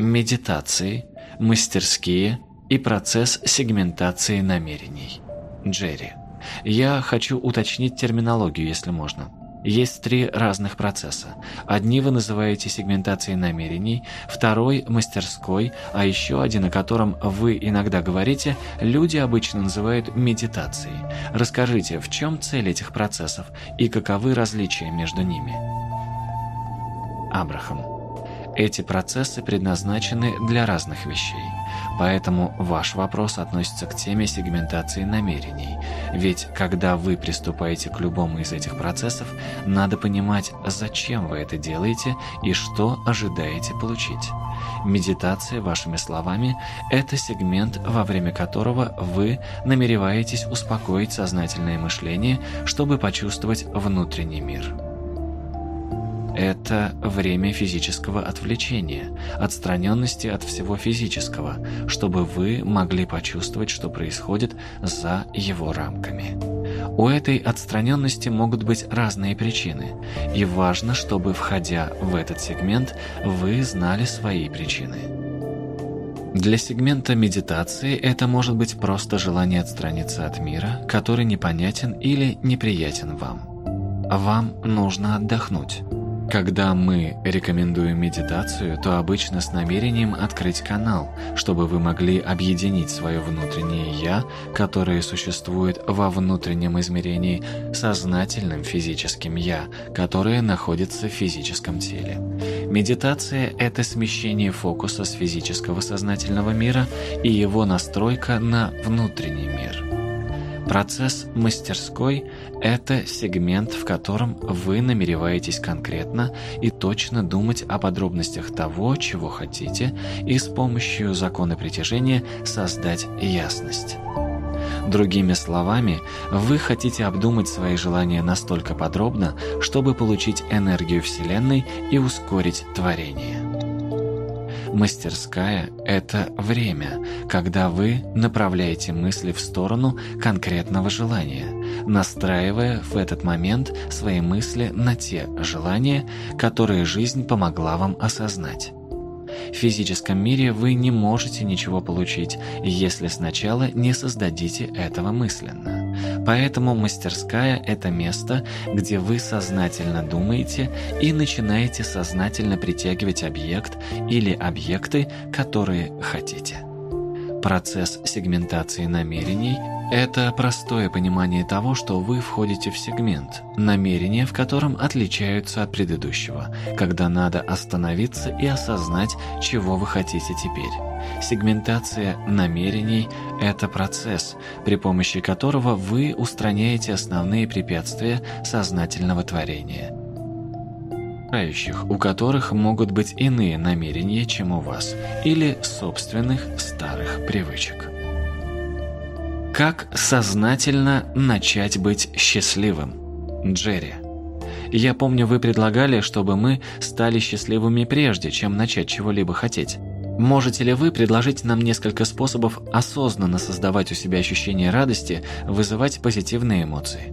медитации, мастерские и процесс сегментации намерений. Джерри. Я хочу уточнить терминологию, если можно. Есть три разных процесса. Одни вы называете сегментацией намерений, второй – мастерской, а еще один, о котором вы иногда говорите, люди обычно называют медитацией. Расскажите, в чем цель этих процессов и каковы различия между ними? Абрахам. Эти процессы предназначены для разных вещей. Поэтому ваш вопрос относится к теме сегментации намерений. Ведь когда вы приступаете к любому из этих процессов, надо понимать, зачем вы это делаете и что ожидаете получить. Медитация, вашими словами, это сегмент, во время которого вы намереваетесь успокоить сознательное мышление, чтобы почувствовать внутренний мир. Это время физического отвлечения, отстраненности от всего физического, чтобы вы могли почувствовать, что происходит за его рамками. У этой отстраненности могут быть разные причины, и важно, чтобы, входя в этот сегмент, вы знали свои причины. Для сегмента медитации это может быть просто желание отстраниться от мира, который непонятен или неприятен вам. Вам нужно отдохнуть. Когда мы рекомендуем медитацию, то обычно с намерением открыть канал, чтобы вы могли объединить свое внутреннее «я», которое существует во внутреннем измерении, сознательным физическим «я», которое находится в физическом теле. Медитация – это смещение фокуса с физического сознательного мира и его настройка на внутренний мир – Процесс мастерской – это сегмент, в котором вы намереваетесь конкретно и точно думать о подробностях того, чего хотите, и с помощью закона притяжения создать ясность. Другими словами, вы хотите обдумать свои желания настолько подробно, чтобы получить энергию Вселенной и ускорить творение. Мастерская – это время, когда вы направляете мысли в сторону конкретного желания, настраивая в этот момент свои мысли на те желания, которые жизнь помогла вам осознать. В физическом мире вы не можете ничего получить, если сначала не создадите этого мысленно. Поэтому мастерская – это место, где вы сознательно думаете и начинаете сознательно притягивать объект или объекты, которые хотите. Процесс сегментации намерений – это простое понимание того, что вы входите в сегмент, намерения в котором отличаются от предыдущего, когда надо остановиться и осознать, чего вы хотите теперь. Сегментация намерений – это процесс, при помощи которого вы устраняете основные препятствия сознательного творения – окружающих, у которых могут быть иные намерения, чем у вас, или собственных старых привычек. Как сознательно начать быть счастливым? Джерри. Я помню, вы предлагали, чтобы мы стали счастливыми прежде, чем начать чего-либо хотеть. Можете ли вы предложить нам несколько способов осознанно создавать у себя ощущение радости, вызывать позитивные эмоции?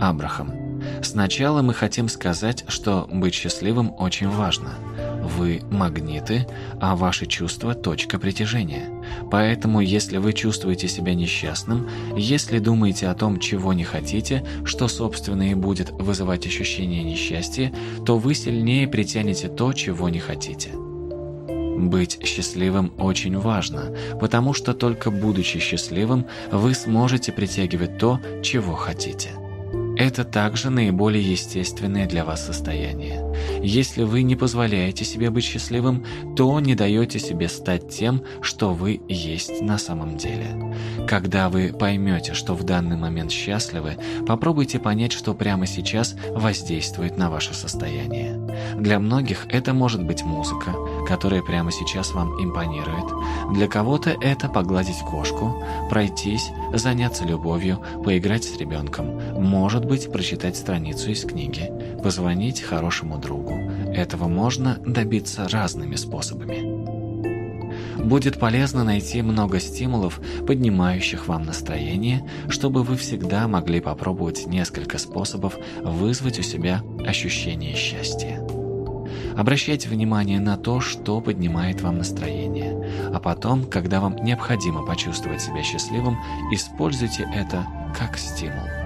Абрахам. Сначала мы хотим сказать, что быть счастливым очень важно. Вы магниты, а ваши чувства – точка притяжения. Поэтому, если вы чувствуете себя несчастным, если думаете о том, чего не хотите, что, собственно, и будет вызывать ощущение несчастья, то вы сильнее притянете то, чего не хотите. Быть счастливым очень важно, потому что только будучи счастливым, вы сможете притягивать то, чего хотите. Это также наиболее естественное для вас состояние. Если вы не позволяете себе быть счастливым, то не даете себе стать тем, что вы есть на самом деле. Когда вы поймете, что в данный момент счастливы, попробуйте понять, что прямо сейчас воздействует на ваше состояние. Для многих это может быть музыка, которая прямо сейчас вам импонирует. Для кого-то это погладить кошку, пройтись, заняться любовью, поиграть с ребенком. Может быть, прочитать страницу из книги, позвонить хорошему другу. Этого можно добиться разными способами. Будет полезно найти много стимулов, поднимающих вам настроение, чтобы вы всегда могли попробовать несколько способов вызвать у себя ощущение счастья. Обращайте внимание на то, что поднимает вам настроение. А потом, когда вам необходимо почувствовать себя счастливым, используйте это как стимул.